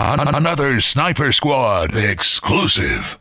Another Sniper Squad exclusive.